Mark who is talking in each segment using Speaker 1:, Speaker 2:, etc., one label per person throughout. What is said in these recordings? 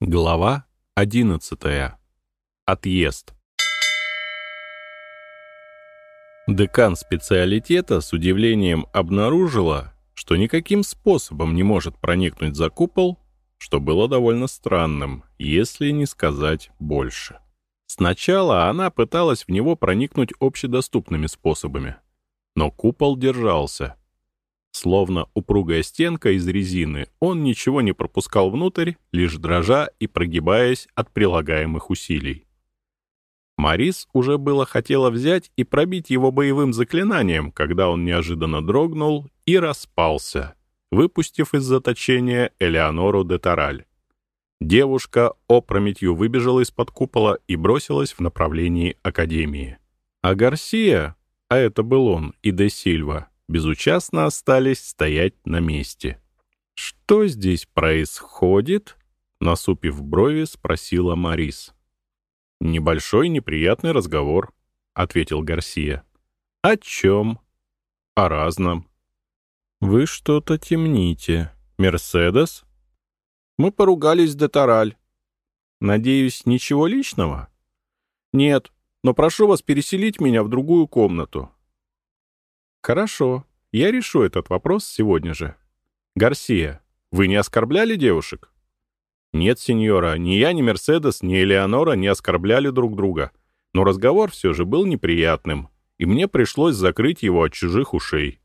Speaker 1: Глава 11. Отъезд. Декан специалитета с удивлением обнаружила, что никаким способом не может проникнуть за купол, что было довольно странным, если не сказать больше. Сначала она пыталась в него проникнуть общедоступными способами, но купол держался, Словно упругая стенка из резины, он ничего не пропускал внутрь, лишь дрожа и прогибаясь от прилагаемых усилий. Марис уже было хотела взять и пробить его боевым заклинанием, когда он неожиданно дрогнул и распался, выпустив из заточения Элеонору де Тараль. Девушка опрометью выбежала из-под купола и бросилась в направлении Академии. А Гарсия, а это был он, и де Сильва, безучастно остались стоять на месте. «Что здесь происходит?» — насупив брови, спросила Марис. «Небольшой неприятный разговор», — ответил Гарсия. «О чем?» «О разном». «Вы что-то темните. Мерседес?» «Мы поругались до Тараль». «Надеюсь, ничего личного?» «Нет, но прошу вас переселить меня в другую комнату. «Хорошо, я решу этот вопрос сегодня же. Гарсия, вы не оскорбляли девушек?» «Нет, сеньора, ни я, ни Мерседес, ни Элеонора не оскорбляли друг друга. Но разговор все же был неприятным, и мне пришлось закрыть его от чужих ушей».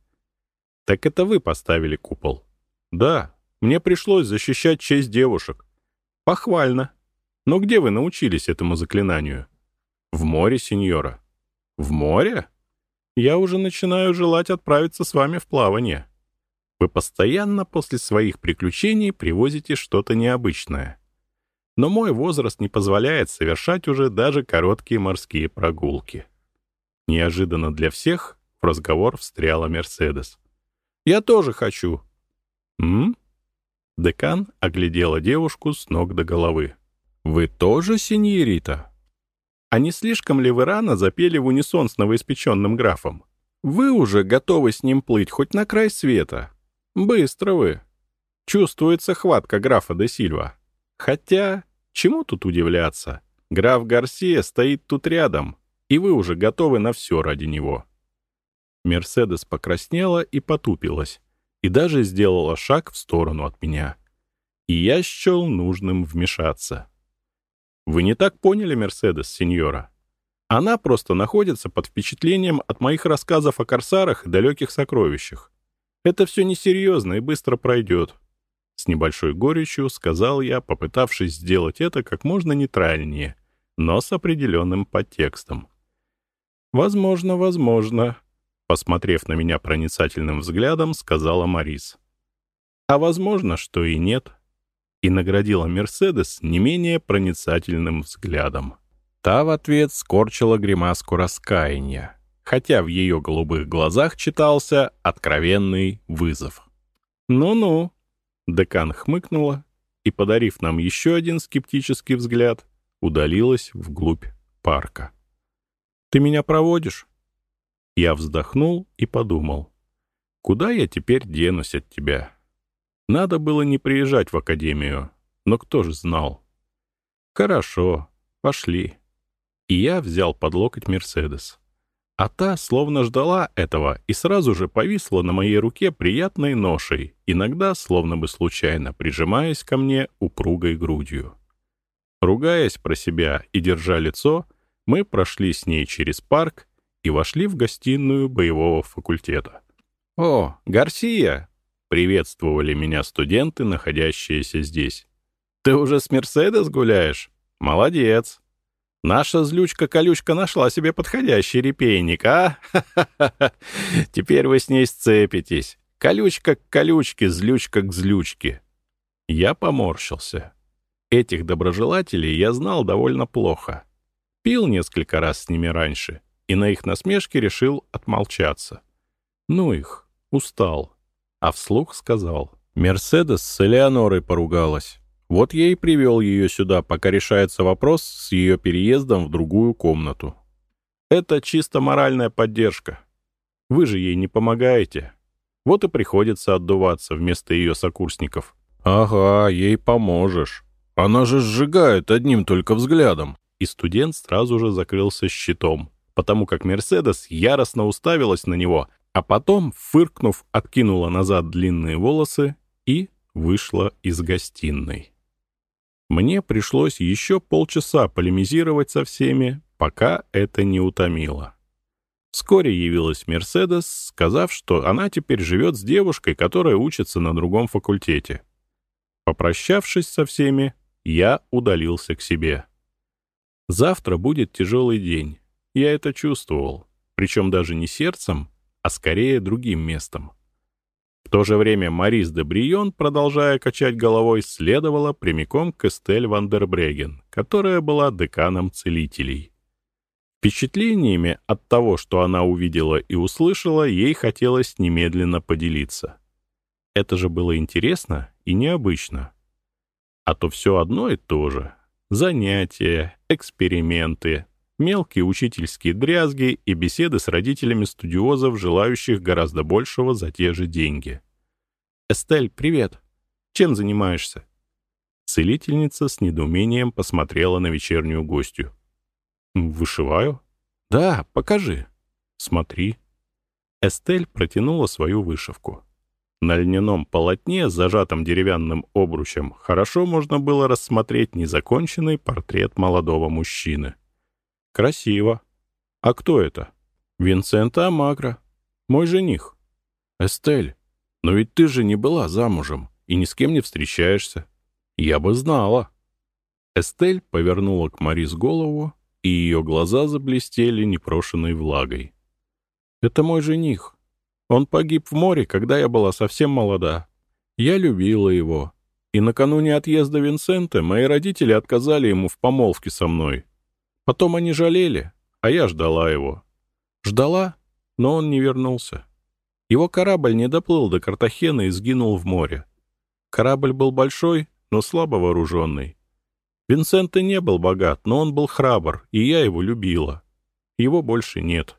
Speaker 1: «Так это вы поставили купол?» «Да, мне пришлось защищать честь девушек». «Похвально. Но где вы научились этому заклинанию?» «В море, сеньора». «В море?» Я уже начинаю желать отправиться с вами в плавание. Вы постоянно после своих приключений привозите что-то необычное. Но мой возраст не позволяет совершать уже даже короткие морские прогулки. Неожиданно для всех в разговор встряла Мерседес. «Я тоже хочу». «М?» Декан оглядела девушку с ног до головы. «Вы тоже, синьорита?» А не слишком ли вы рано запели в унисон с новоиспеченным графом? Вы уже готовы с ним плыть хоть на край света. Быстро вы. Чувствуется хватка графа де Сильва. Хотя, чему тут удивляться? Граф Гарсия стоит тут рядом, и вы уже готовы на все ради него. Мерседес покраснела и потупилась, и даже сделала шаг в сторону от меня. И я счел нужным вмешаться. Вы не так поняли Мерседес, сеньора. Она просто находится под впечатлением от моих рассказов о корсарах и далеких сокровищах. Это все несерьезно и быстро пройдет. С небольшой горечью сказал я, попытавшись сделать это как можно нейтральнее, но с определенным подтекстом. «Возможно, возможно», — посмотрев на меня проницательным взглядом, сказала Марис. «А возможно, что и нет» и наградила Мерседес не менее проницательным взглядом. Та в ответ скорчила гримаску раскаяния, хотя в ее голубых глазах читался откровенный вызов. «Ну-ну», — декан хмыкнула и, подарив нам еще один скептический взгляд, удалилась вглубь парка. «Ты меня проводишь?» Я вздохнул и подумал, «Куда я теперь денусь от тебя?» Надо было не приезжать в академию, но кто же знал? Хорошо, пошли. И я взял под локоть Мерседес. А та словно ждала этого и сразу же повисла на моей руке приятной ношей, иногда словно бы случайно прижимаясь ко мне упругой грудью. Ругаясь про себя и держа лицо, мы прошли с ней через парк и вошли в гостиную боевого факультета. «О, Гарсия!» Приветствовали меня студенты, находящиеся здесь. «Ты уже с Мерседес гуляешь? Молодец! Наша злючка-колючка нашла себе подходящий репейник, а? Теперь вы с ней сцепитесь. Колючка к колючке, злючка к злючке». Я поморщился. Этих доброжелателей я знал довольно плохо. Пил несколько раз с ними раньше, и на их насмешки решил отмолчаться. Ну их, устал а вслух сказал. «Мерседес с Элеонорой поругалась. Вот я и привел ее сюда, пока решается вопрос с ее переездом в другую комнату. Это чисто моральная поддержка. Вы же ей не помогаете. Вот и приходится отдуваться вместо ее сокурсников». «Ага, ей поможешь», Она же сжигает одним только взглядом!» И студент сразу же закрылся щитом, потому как Мерседес яростно уставилась на него, а потом, фыркнув, откинула назад длинные волосы и вышла из гостиной. Мне пришлось еще полчаса полемизировать со всеми, пока это не утомило. Вскоре явилась Мерседес, сказав, что она теперь живет с девушкой, которая учится на другом факультете. Попрощавшись со всеми, я удалился к себе. Завтра будет тяжелый день. Я это чувствовал. Причем даже не сердцем, а скорее другим местом. В то же время Марис де Брион, продолжая качать головой, следовала прямиком к Эстель Вандербреген, которая была деканом целителей. Впечатлениями от того, что она увидела и услышала, ей хотелось немедленно поделиться. Это же было интересно и необычно. А то все одно и то же. Занятия, эксперименты, мелкие учительские дрязги и беседы с родителями студиозов, желающих гораздо большего за те же деньги. «Эстель, привет! Чем занимаешься?» Целительница с недоумением посмотрела на вечернюю гостью. «Вышиваю?» «Да, покажи». «Смотри». Эстель протянула свою вышивку. На льняном полотне с зажатым деревянным обручем хорошо можно было рассмотреть незаконченный портрет молодого мужчины. «Красиво. А кто это?» «Винсента Амагро. Мой жених». «Эстель, но ведь ты же не была замужем и ни с кем не встречаешься. Я бы знала». Эстель повернула к Марис голову и ее глаза заблестели непрошенной влагой. «Это мой жених. Он погиб в море, когда я была совсем молода. Я любила его. И накануне отъезда Винсента мои родители отказали ему в помолвке со мной. Потом они жалели, а я ждала его. Ждала, но он не вернулся. Его корабль не доплыл до Картахена и сгинул в море. Корабль был большой, но слабо вооруженный. Винсент и не был богат, но он был храбр, и я его любила. Его больше нет.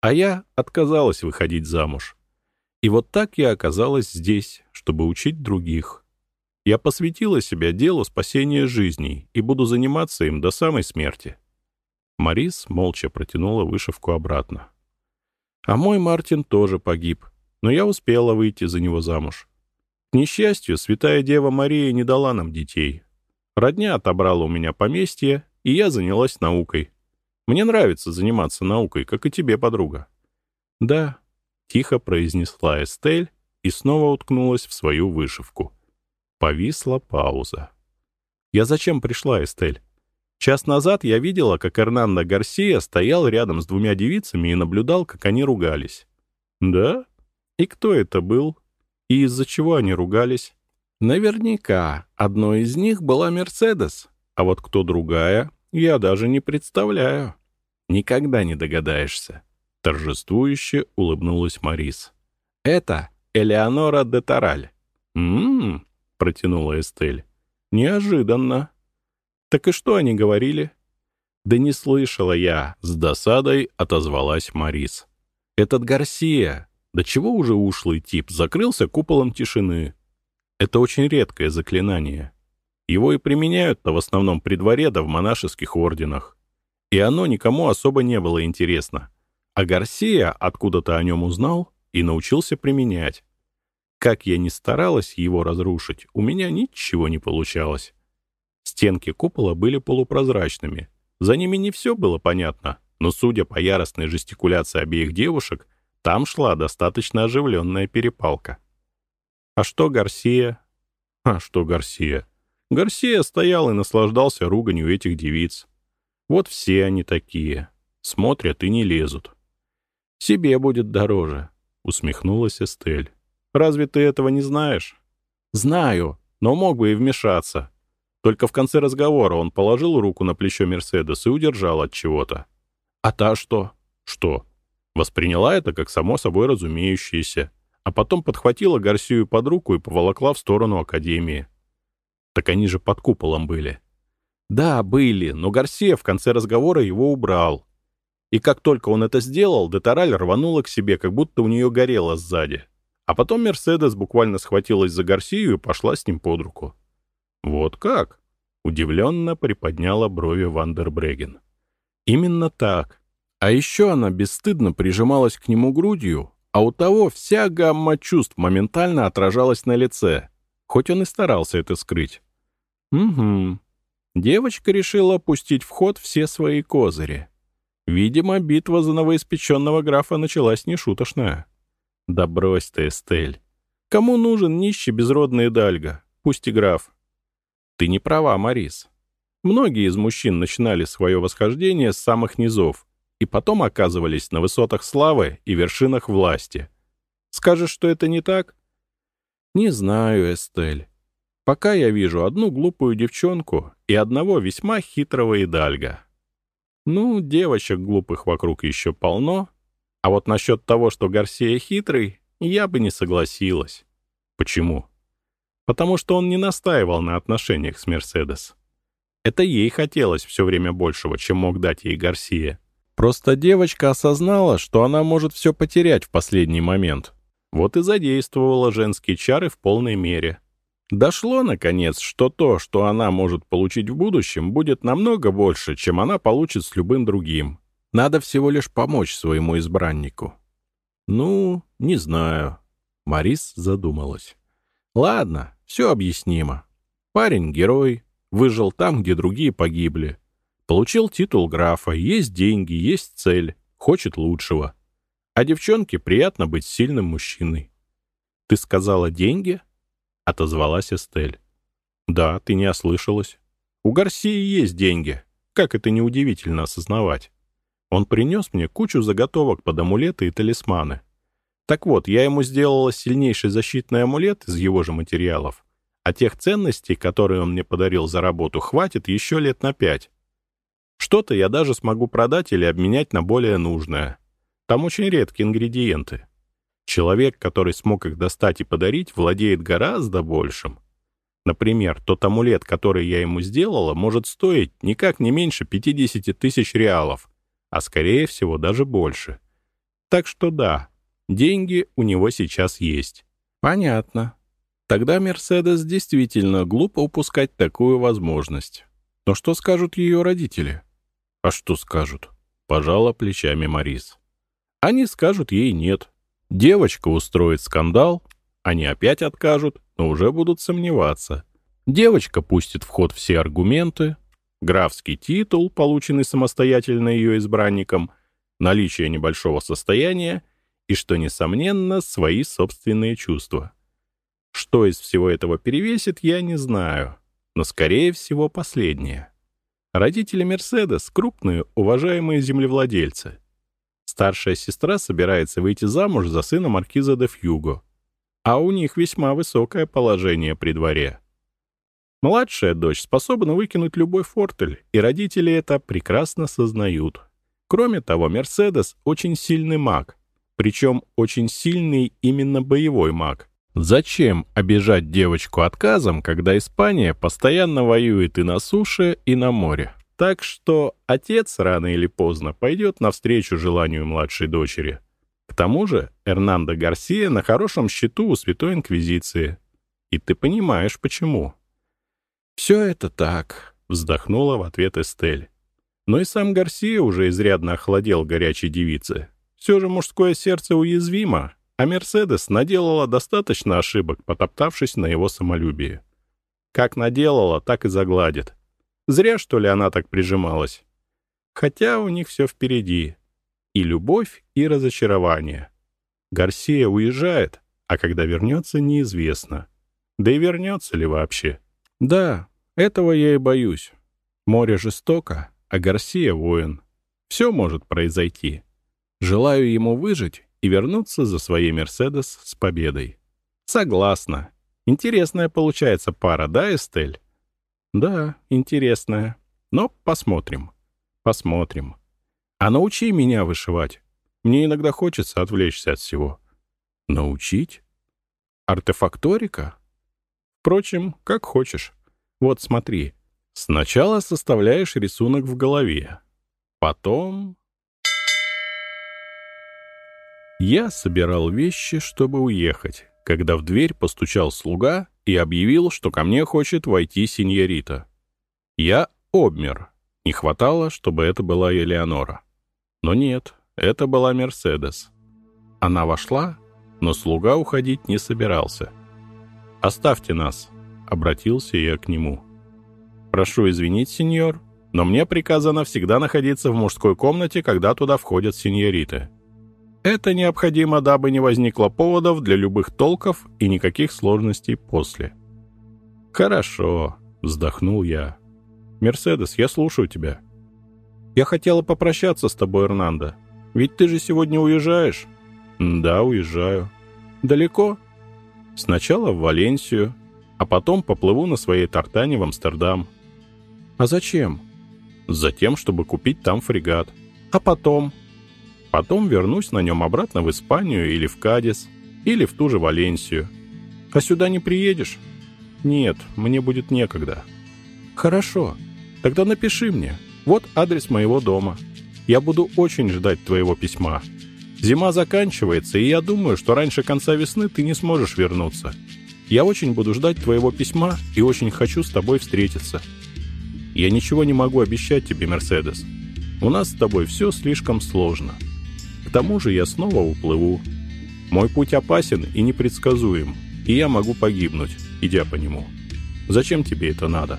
Speaker 1: А я отказалась выходить замуж. И вот так я оказалась здесь, чтобы учить других. Я посвятила себя делу спасения жизней и буду заниматься им до самой смерти. Марис молча протянула вышивку обратно. А мой Мартин тоже погиб, но я успела выйти за него замуж. К несчастью, святая Дева Мария не дала нам детей, Родня отобрала у меня поместье, и я занялась наукой. Мне нравится заниматься наукой, как и тебе, подруга. Да, тихо произнесла Эстель и снова уткнулась в свою вышивку. Повисла пауза. Я зачем пришла, Эстель? Час назад я видела, как Эрнандо Гарсия стоял рядом с двумя девицами и наблюдал, как они ругались. Да? И кто это был? И из-за чего они ругались? Наверняка одной из них была Мерседес, а вот кто другая, я даже не представляю. Никогда не догадаешься. Торжествующе улыбнулась Марис. Это Элеонора де Тараль. «М-м-м», протянула Эстель. «Неожиданно». «Так и что они говорили?» «Да не слышала я», — с досадой отозвалась Марис. «Этот Гарсия, да чего уже ушлый тип, закрылся куполом тишины. Это очень редкое заклинание. Его и применяют-то в основном при дворе да в монашеских орденах. И оно никому особо не было интересно. А Гарсия откуда-то о нем узнал и научился применять. Как я ни старалась его разрушить, у меня ничего не получалось. Стенки купола были полупрозрачными. За ними не все было понятно, но, судя по яростной жестикуляции обеих девушек, там шла достаточно оживленная перепалка. А что Гарсия? А что Гарсия? Гарсия стоял и наслаждался руганью этих девиц. Вот все они такие. Смотрят и не лезут. «Себе будет дороже», — усмехнулась Эстель. «Разве ты этого не знаешь?» «Знаю, но мог бы и вмешаться. Только в конце разговора он положил руку на плечо Мерседес и удержал от чего-то. А та что? Что? Восприняла это как само собой разумеющееся а потом подхватила Гарсию под руку и поволокла в сторону Академии. Так они же под куполом были. Да, были, но Гарсия в конце разговора его убрал. И как только он это сделал, Детараль рванула к себе, как будто у нее горело сзади. А потом Мерседес буквально схватилась за Гарсию и пошла с ним под руку. Вот как? Удивленно приподняла брови Вандербреген. Именно так. А еще она бесстыдно прижималась к нему грудью, а у того вся гамма чувств моментально отражалась на лице, хоть он и старался это скрыть. Угу. Девочка решила пустить в ход все свои козыри. Видимо, битва за новоиспеченного графа началась нешуточная. Да брось ты, Эстель. Кому нужен нищий безродный Дальга, пусть и граф? Ты не права, Марис. Многие из мужчин начинали свое восхождение с самых низов и потом оказывались на высотах славы и вершинах власти. Скажешь, что это не так? Не знаю, Эстель. Пока я вижу одну глупую девчонку и одного весьма хитрого идальга. Ну, девочек глупых вокруг еще полно, а вот насчет того, что Гарсия хитрый, я бы не согласилась. Почему? Потому что он не настаивал на отношениях с Мерседес. Это ей хотелось все время большего, чем мог дать ей Гарсия. Просто девочка осознала, что она может все потерять в последний момент. Вот и задействовала женские чары в полной мере. Дошло, наконец, что то, что она может получить в будущем, будет намного больше, чем она получит с любым другим. Надо всего лишь помочь своему избраннику. Ну, не знаю. Марис задумалась. Ладно, все объяснимо. Парень — герой, выжил там, где другие погибли. Получил титул графа, есть деньги, есть цель, хочет лучшего. А девчонке приятно быть сильным мужчиной. «Ты сказала деньги?» — отозвалась Эстель. «Да, ты не ослышалась. У Гарсии есть деньги. Как это неудивительно осознавать. Он принес мне кучу заготовок под амулеты и талисманы. Так вот, я ему сделала сильнейший защитный амулет из его же материалов, а тех ценностей, которые он мне подарил за работу, хватит еще лет на пять. Что-то я даже смогу продать или обменять на более нужное. Там очень редкие ингредиенты. Человек, который смог их достать и подарить, владеет гораздо большим. Например, тот амулет, который я ему сделала, может стоить никак не меньше 50 тысяч реалов, а скорее всего даже больше. Так что да, деньги у него сейчас есть. Понятно. Тогда Мерседес действительно глупо упускать такую возможность. Но что скажут ее родители? А что скажут? Пожала плечами Марис. Они скажут ей нет. Девочка устроит скандал, они опять откажут, но уже будут сомневаться. Девочка пустит в ход все аргументы, графский титул, полученный самостоятельно ее избранником, наличие небольшого состояния и, что несомненно, свои собственные чувства. Что из всего этого перевесит, я не знаю, но, скорее всего, последнее. Родители Мерседес — крупные, уважаемые землевладельцы. Старшая сестра собирается выйти замуж за сына маркиза де Фьюго, а у них весьма высокое положение при дворе. Младшая дочь способна выкинуть любой фортель, и родители это прекрасно сознают. Кроме того, Мерседес очень сильный маг, причем очень сильный именно боевой маг. Зачем обижать девочку отказом, когда Испания постоянно воюет и на суше, и на море? Так что отец рано или поздно пойдет навстречу желанию младшей дочери. К тому же Эрнандо Гарсия на хорошем счету у Святой Инквизиции. И ты понимаешь, почему. «Все это так», — вздохнула в ответ Эстель. Но и сам Гарсия уже изрядно охладел горячей девице. Все же мужское сердце уязвимо, а Мерседес наделала достаточно ошибок, потоптавшись на его самолюбии. Как наделала, так и загладит. Зря, что ли, она так прижималась. Хотя у них все впереди. И любовь, и разочарование. Гарсия уезжает, а когда вернется, неизвестно. Да и вернется ли вообще. Да, этого я и боюсь. Море жестоко, а Гарсия воин. Все может произойти. Желаю ему выжить и вернуться за своей «Мерседес» с победой. Согласна. Интересная получается пара, да, Эстель? Да, интересная. Но посмотрим. Посмотрим. А научи меня вышивать. Мне иногда хочется отвлечься от всего. Научить? Артефакторика? Впрочем, как хочешь. Вот смотри. Сначала составляешь рисунок в голове. Потом... Я собирал вещи, чтобы уехать, когда в дверь постучал слуга и объявил, что ко мне хочет войти синьорита. Я обмер. Не хватало, чтобы это была Элеонора. Но нет, это была Мерседес. Она вошла, но слуга уходить не собирался. «Оставьте нас», — обратился я к нему. «Прошу извинить, сеньор, но мне приказано всегда находиться в мужской комнате, когда туда входят сеньориты. Это необходимо, дабы не возникло поводов для любых толков и никаких сложностей после». «Хорошо», — вздохнул я. «Мерседес, я слушаю тебя». «Я хотела попрощаться с тобой, Эрнандо. Ведь ты же сегодня уезжаешь?» «Да, уезжаю». «Далеко?» «Сначала в Валенсию, а потом поплыву на своей тартане в Амстердам». «А зачем?» «Затем, чтобы купить там фрегат. А потом?» «Потом вернусь на нем обратно в Испанию или в Кадис, или в ту же Валенсию». «А сюда не приедешь?» «Нет, мне будет некогда». «Хорошо. Тогда напиши мне. Вот адрес моего дома. Я буду очень ждать твоего письма». Зима заканчивается, и я думаю, что раньше конца весны ты не сможешь вернуться. Я очень буду ждать твоего письма и очень хочу с тобой встретиться. Я ничего не могу обещать тебе, Мерседес. У нас с тобой все слишком сложно. К тому же я снова уплыву. Мой путь опасен и непредсказуем, и я могу погибнуть, идя по нему. Зачем тебе это надо?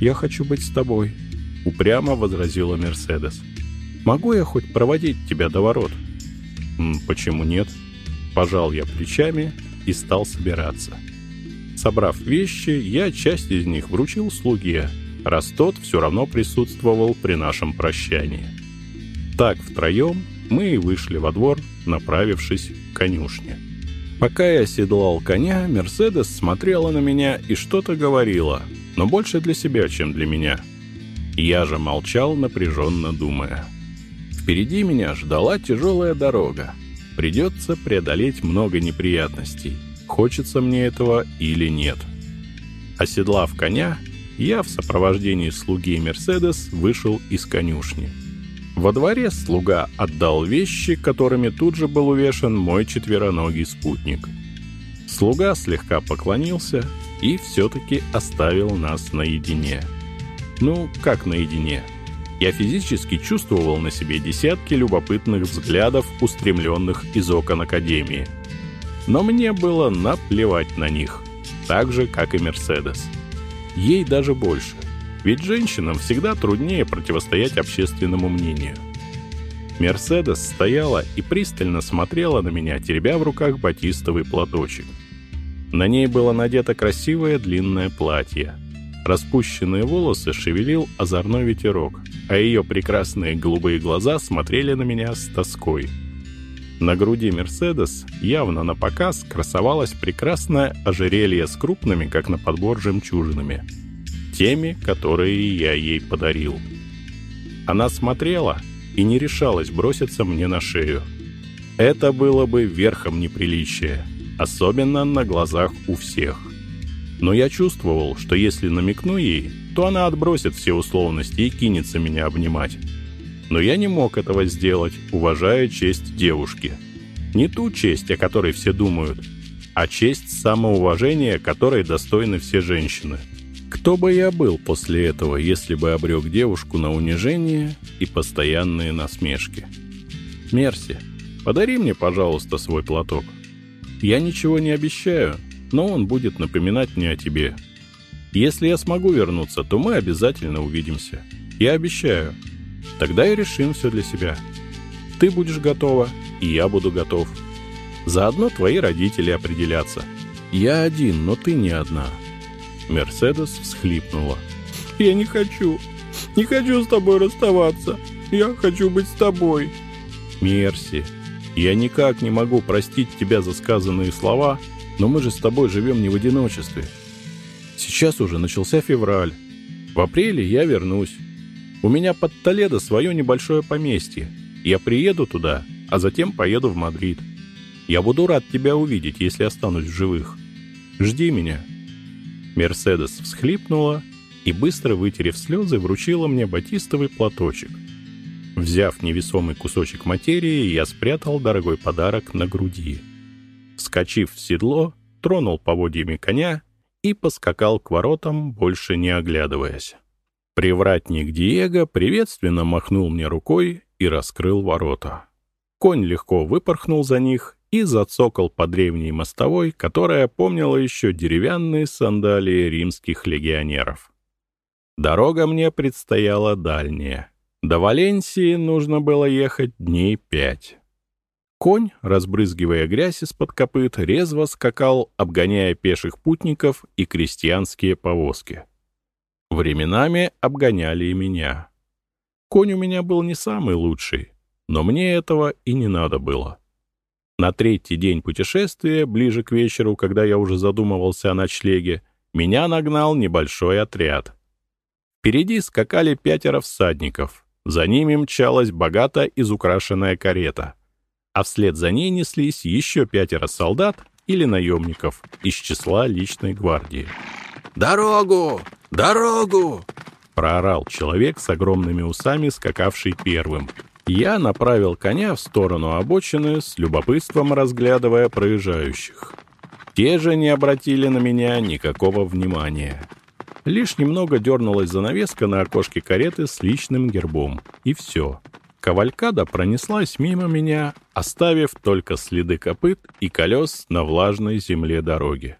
Speaker 1: Я хочу быть с тобой, упрямо возразила Мерседес. Могу я хоть проводить тебя до ворот? — «Почему нет?» Пожал я плечами и стал собираться. Собрав вещи, я часть из них вручил слуге, раз тот все равно присутствовал при нашем прощании. Так втроем мы и вышли во двор, направившись к конюшне. Пока я седлал коня, Мерседес смотрела на меня и что-то говорила, но больше для себя, чем для меня. Я же молчал, напряженно думая. Впереди меня ждала тяжелая дорога. Придется преодолеть много неприятностей. Хочется мне этого или нет. Оседлав коня, я в сопровождении слуги Мерседес вышел из конюшни. Во дворе слуга отдал вещи, которыми тут же был увешан мой четвероногий спутник. Слуга слегка поклонился и все-таки оставил нас наедине. Ну, как наедине? — я физически чувствовал на себе десятки любопытных взглядов, устремленных из окон Академии. Но мне было наплевать на них, так же, как и Мерседес. Ей даже больше, ведь женщинам всегда труднее противостоять общественному мнению. Мерседес стояла и пристально смотрела на меня, теребя в руках батистовый платочек. На ней было надето красивое длинное платье. Распущенные волосы шевелил озорной ветерок — а ее прекрасные голубые глаза смотрели на меня с тоской. На груди «Мерседес» явно на показ красовалось прекрасное ожерелье с крупными, как на подбор, жемчужинами. Теми, которые я ей подарил. Она смотрела и не решалась броситься мне на шею. Это было бы верхом неприличия, особенно на глазах у всех. Но я чувствовал, что если намекну ей, то она отбросит все условности и кинется меня обнимать. Но я не мог этого сделать, уважая честь девушки. Не ту честь, о которой все думают, а честь самоуважения, которой достойны все женщины. Кто бы я был после этого, если бы обрек девушку на унижение и постоянные насмешки? Мерси, подари мне, пожалуйста, свой платок. Я ничего не обещаю, но он будет напоминать мне о тебе, если я смогу вернуться, то мы обязательно увидимся. Я обещаю. Тогда и решим все для себя. Ты будешь готова, и я буду готов. Заодно твои родители определятся. Я один, но ты не одна. Мерседес всхлипнула. Я не хочу. Не хочу с тобой расставаться. Я хочу быть с тобой. Мерси, я никак не могу простить тебя за сказанные слова, но мы же с тобой живем не в одиночестве. Сейчас уже начался февраль. В апреле я вернусь. У меня под Толедо свое небольшое поместье. Я приеду туда, а затем поеду в Мадрид. Я буду рад тебя увидеть, если останусь в живых. Жди меня». Мерседес всхлипнула и, быстро вытерев слезы, вручила мне батистовый платочек. Взяв невесомый кусочек материи, я спрятал дорогой подарок на груди. Вскочив в седло, тронул поводьями коня и поскакал к воротам, больше не оглядываясь. Привратник Диего приветственно махнул мне рукой и раскрыл ворота. Конь легко выпорхнул за них и зацокал по древней мостовой, которая помнила еще деревянные сандалии римских легионеров. Дорога мне предстояла дальняя. До Валенсии нужно было ехать дней пять. Конь, разбрызгивая грязь из-под копыт, резво скакал, обгоняя пеших путников и крестьянские повозки. Временами обгоняли и меня. Конь у меня был не самый лучший, но мне этого и не надо было. На третий день путешествия, ближе к вечеру, когда я уже задумывался о ночлеге, меня нагнал небольшой отряд. Впереди скакали пятеро всадников, за ними мчалась богато изукрашенная карета — а вслед за ней неслись еще пятеро солдат или наемников из числа личной гвардии.
Speaker 2: «Дорогу! Дорогу!»
Speaker 1: — проорал человек с огромными усами, скакавший первым. Я направил коня в сторону обочины, с любопытством разглядывая проезжающих. Те же не обратили на меня никакого внимания. Лишь немного дернулась занавеска на окошке кареты с личным гербом, и все. Кавалькада пронеслась мимо меня, оставив только следы копыт и колес на влажной земле дороги.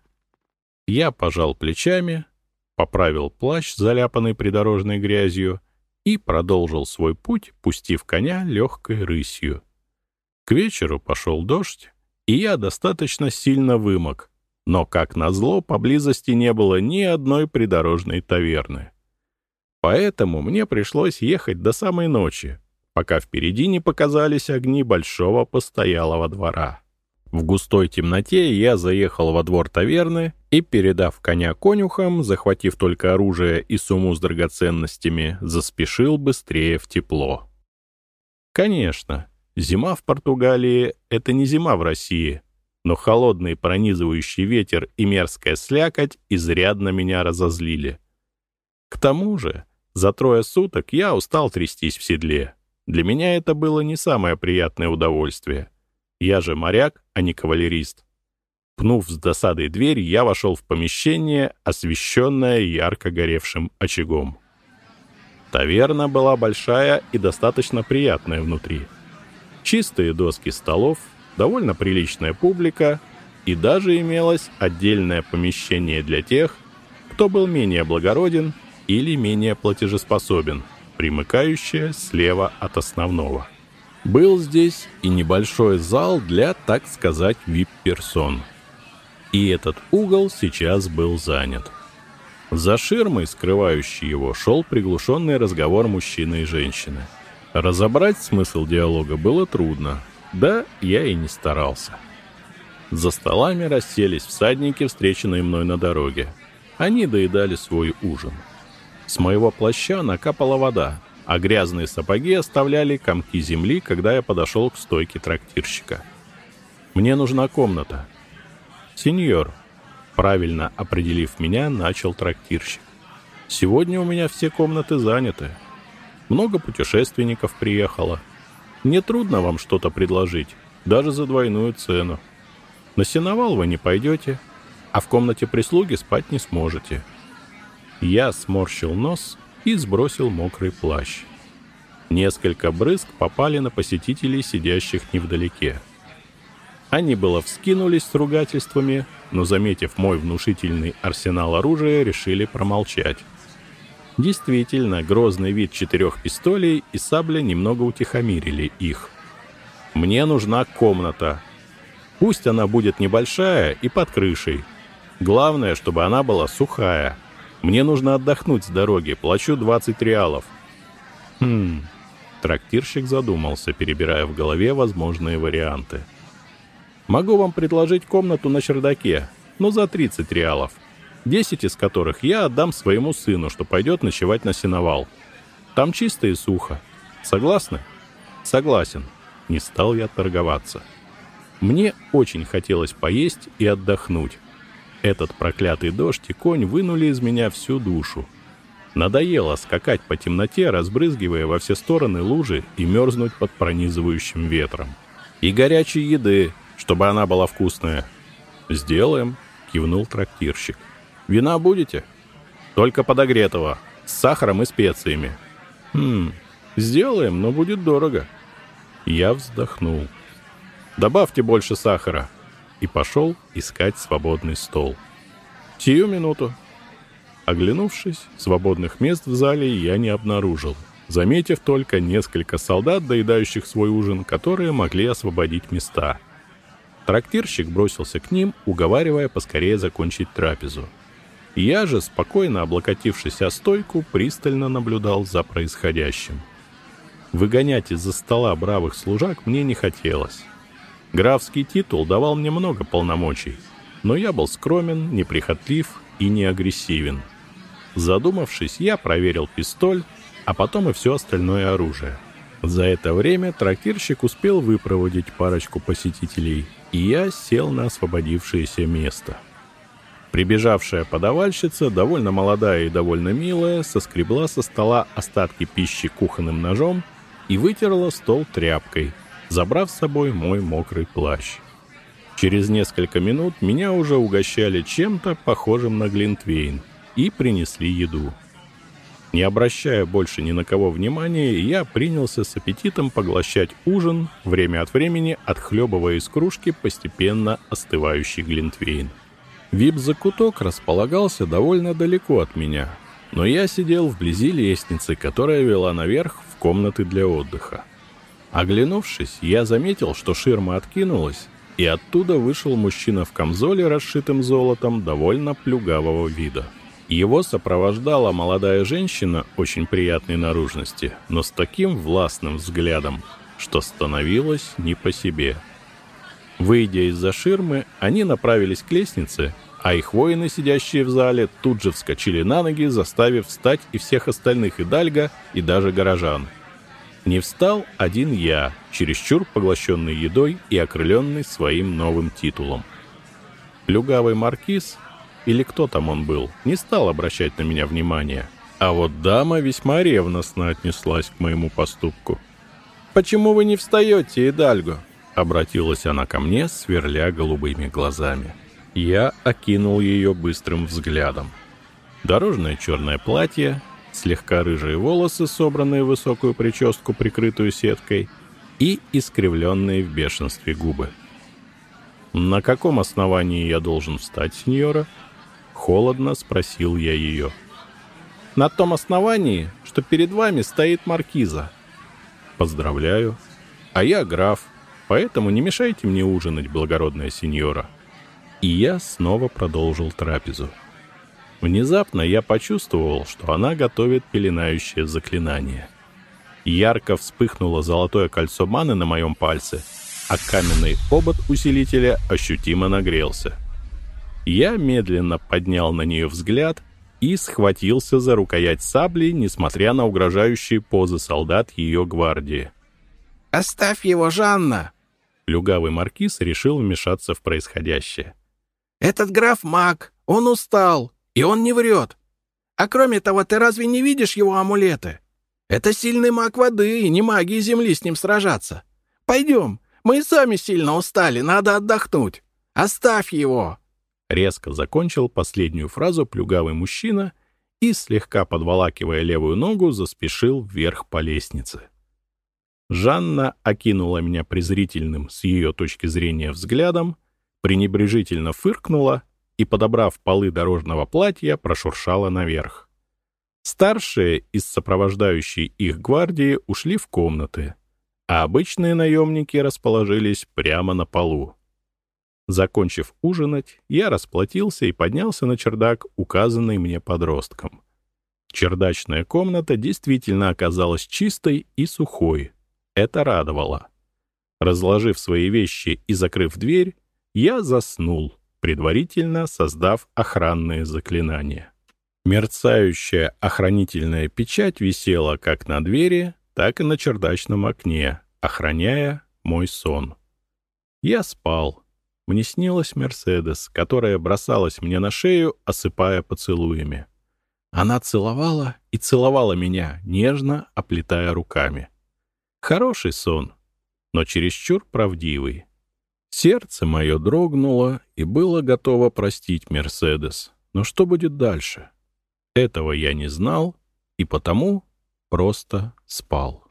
Speaker 1: Я пожал плечами, поправил плащ, заляпанный придорожной грязью, и продолжил свой путь, пустив коня легкой рысью. К вечеру пошел дождь, и я достаточно сильно вымок, но, как назло, поблизости не было ни одной придорожной таверны. Поэтому мне пришлось ехать до самой ночи, пока впереди не показались огни большого постоялого двора. В густой темноте я заехал во двор таверны и, передав коня конюхам, захватив только оружие и сумму с драгоценностями, заспешил быстрее в тепло. Конечно, зима в Португалии — это не зима в России, но холодный пронизывающий ветер и мерзкая слякоть изрядно меня разозлили. К тому же, за трое суток я устал трястись в седле. Для меня это было не самое приятное удовольствие. Я же моряк, а не кавалерист. Пнув с досадой дверь, я вошел в помещение, освещенное ярко горевшим очагом. Таверна была большая и достаточно приятная внутри. Чистые доски столов, довольно приличная публика, и даже имелось отдельное помещение для тех, кто был менее благороден или менее платежеспособен — примыкающая слева от основного. Был здесь и небольшой зал для, так сказать, вип-персон. И этот угол сейчас был занят. За ширмой, скрывающей его, шел приглушенный разговор мужчины и женщины. Разобрать смысл диалога было трудно, да я и не старался. За столами расселись всадники, встреченные мной на дороге. Они доедали свой ужин. С моего плаща накапала вода, а грязные сапоги оставляли комки земли, когда я подошел к стойке трактирщика. «Мне нужна комната». «Сеньор», правильно определив меня, начал трактирщик. «Сегодня у меня все комнаты заняты. Много путешественников приехало. Мне трудно вам что-то предложить, даже за двойную цену. На сеновал вы не пойдете, а в комнате прислуги спать не сможете». Я сморщил нос и сбросил мокрый плащ. Несколько брызг попали на посетителей, сидящих невдалеке. Они было вскинулись с ругательствами, но, заметив мой внушительный арсенал оружия, решили промолчать. Действительно, грозный вид четырех пистолей и сабля немного утихомирили их. «Мне нужна комната. Пусть она будет небольшая и под крышей. Главное, чтобы она была сухая», мне нужно отдохнуть с дороги, плачу 20 реалов. Хм. Трактирщик задумался, перебирая в голове возможные варианты. Могу вам предложить комнату на чердаке, но за 30 реалов. 10 из которых я отдам своему сыну, что пойдет ночевать на сеновал. Там чисто и сухо. Согласны? Согласен. Не стал я торговаться. Мне очень хотелось поесть и отдохнуть. Этот проклятый дождь и конь вынули из меня всю душу. Надоело скакать по темноте, разбрызгивая во все стороны лужи и мерзнуть под пронизывающим ветром. И горячей еды, чтобы она была вкусная. «Сделаем», — кивнул трактирщик. «Вина будете?» «Только подогретого. с сахаром и специями. Хм, сделаем, но будет дорого. Я вздохнул. Добавьте больше сахара. И пошел искать свободный стол. Сию минуту. Оглянувшись, свободных мест в зале я не обнаружил, заметив только несколько солдат, доедающих свой ужин, которые могли освободить места. Трактирщик бросился к ним, уговаривая поскорее закончить трапезу. Я же, спокойно облокотившись о стойку, пристально наблюдал за происходящим. Выгонять из-за стола бравых служак мне не хотелось. Графский титул давал мне много полномочий, но я был скромен, неприхотлив и не агрессивен. Задумавшись, я проверил пистоль, а потом и все остальное оружие. За это время трактирщик успел выпроводить парочку посетителей, и я сел на освободившееся место. Прибежавшая подавальщица, довольно молодая и довольно милая, соскребла со стола остатки пищи кухонным ножом и вытерла стол тряпкой, забрав с собой мой мокрый плащ. Через несколько минут меня уже угощали чем-то похожим на глинтвейн и принесли еду. Не обращая больше ни на кого внимания, я принялся с аппетитом поглощать ужин, время от времени отхлебывая из кружки постепенно остывающий глинтвейн. Вип-закуток располагался довольно далеко от меня, но я сидел вблизи лестницы, которая вела наверх в комнаты для отдыха. Оглянувшись, я заметил, что ширма откинулась, и оттуда вышел мужчина в камзоле, расшитым золотом, довольно плюгавого вида. Его сопровождала молодая женщина очень приятной наружности, но с таким властным взглядом, что становилось не по себе. Выйдя из-за ширмы, они направились к лестнице, а их воины, сидящие в зале, тут же вскочили на ноги, заставив встать и всех остальных, и Дальга, и даже горожан. Не встал один я, чересчур поглощенный едой и окрыленный своим новым титулом. Плюгавый маркиз, или кто там он был, не стал обращать на меня внимания. А вот дама весьма ревностно отнеслась к моему поступку. «Почему вы не встаете, Идальго?» Обратилась она ко мне, сверля голубыми глазами. Я окинул ее быстрым взглядом. Дорожное черное платье, слегка рыжие волосы, собранные в высокую прическу, прикрытую сеткой, и искривленные в бешенстве губы. «На каком основании я должен встать, сеньора?» Холодно спросил я ее. «На том основании, что перед вами стоит маркиза». «Поздравляю. А я граф, Поэтому не мешайте мне ужинать, благородная сеньора». И я снова продолжил трапезу. Внезапно я почувствовал, что она готовит пеленающее заклинание. Ярко вспыхнуло золотое кольцо маны на моем пальце, а каменный обод усилителя ощутимо нагрелся. Я медленно поднял на нее взгляд и схватился за рукоять сабли, несмотря на угрожающие позы солдат ее гвардии.
Speaker 2: «Оставь его, Жанна!»
Speaker 1: Люгавый маркиз решил вмешаться в происходящее.
Speaker 2: «Этот граф маг, он устал, и он не врет. А кроме того, ты разве не видишь его амулеты? Это сильный маг воды, и не маги земли с ним сражаться. Пойдем, мы сами сильно устали, надо отдохнуть. Оставь его!»
Speaker 1: Резко закончил последнюю фразу плюгавый мужчина и, слегка подволакивая левую ногу, заспешил вверх по лестнице. Жанна окинула меня презрительным с ее точки зрения взглядом, пренебрежительно фыркнула и, подобрав полы дорожного платья, прошуршала наверх. Старшие из сопровождающей их гвардии ушли в комнаты, а обычные наемники расположились прямо на полу. Закончив ужинать, я расплатился и поднялся на чердак, указанный мне подростком. Чердачная комната действительно оказалась чистой и сухой, это радовало. Разложив свои вещи и закрыв дверь, я заснул, предварительно создав охранные заклинания. Мерцающая охранительная печать висела как на двери, так и на чердачном окне, охраняя мой сон. Я спал. Мне снилась Мерседес, которая бросалась мне на шею, осыпая поцелуями. Она целовала и целовала меня, нежно оплетая руками. Хороший сон, но чересчур правдивый. Сердце мое дрогнуло и было готово простить Мерседес. Но что будет дальше? Этого я не знал и потому просто спал.